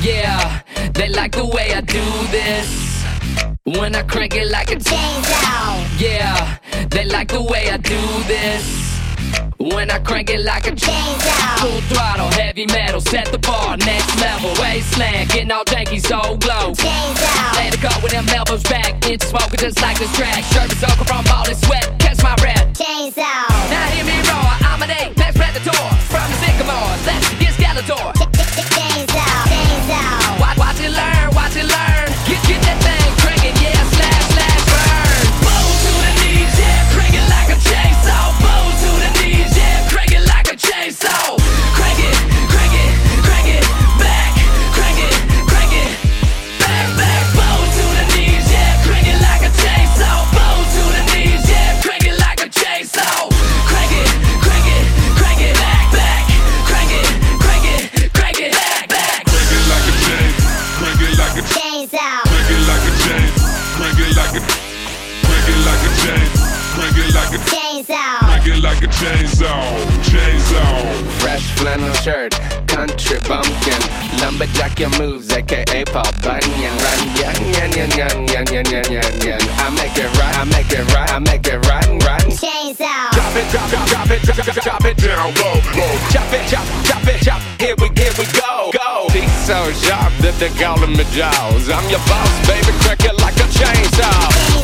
Yeah, they like the way I do this. When I crank it like a chainsaw. Yeah, they like the way I do this. When I crank it like a chainsaw. Full throttle, heavy metal, set the bar, next level. Wasteland, getting all janky, so glow. Chainsaw. Land a car with them elbows back, inch smoking just like this track. Shirt is soaking from all this sweat, catch my breath. Chainsaw. Now hear me Chainsaw. crank it like a chainsaw, chainsaw. Fresh flannel shirt, country bumpkin, lumberjack your moves, aka Paul Bunyan. Run, yan, yan, yan, yan, yan, yan, yan, yan, yan. I make it right, I make it right, I make it run, run. Chainsaw. Drop it, drop it, drop it, drop it, drop it Down low, low. Chop it, chop, chop it, chop. Here we, here we go, go. She's so sharp that they calling me Jaws. I'm your boss, baby, crack it like a chainsaw.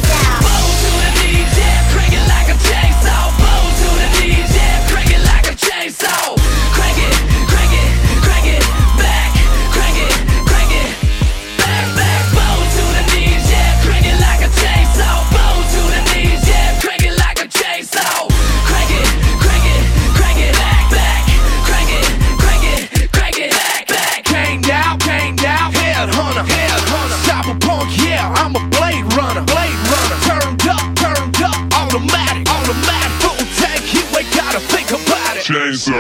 Cyberpunk, yeah, I'm a blade runner, blade runner. Turned up, turned up, automatic, automatic. Full tank, you ain't gotta think about it. Chainsaw.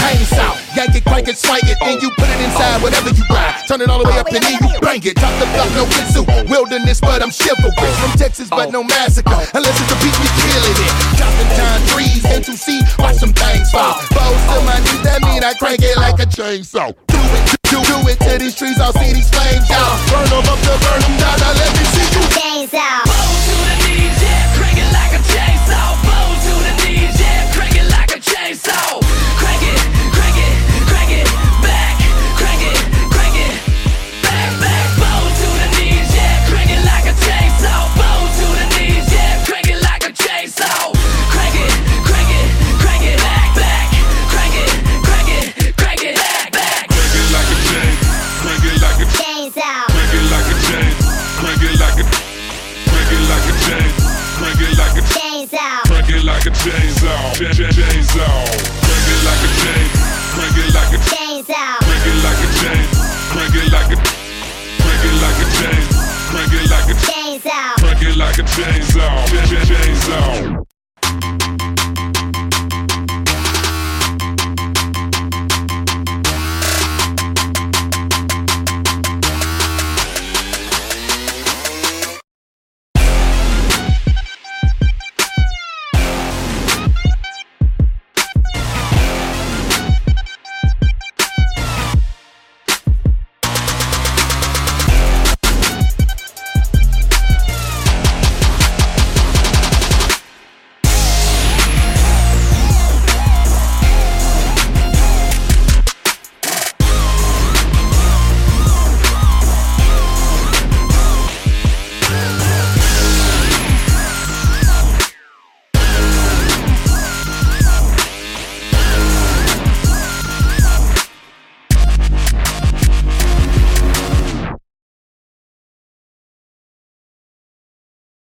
chainsaw. Yank it, crank it, swing it, then you put it inside whatever you ride. Turn it all the way up and then you bang it. Top the block, no kizoo. Wilderness, but I'm chivalrous. From Texas, but no massacre. Unless it's a beat, we killing it. Chopping down trees, N2C, watch some things fall. Bows to my knees, that mean I crank it like a chainsaw. Do it, do, do it to these trees, I'll see these flames, y'all. Burn them up to burn them down, now let me see you. chains. Crank it like a chainsaw. Ch- ch- Crank it like a chains. Crank it like a.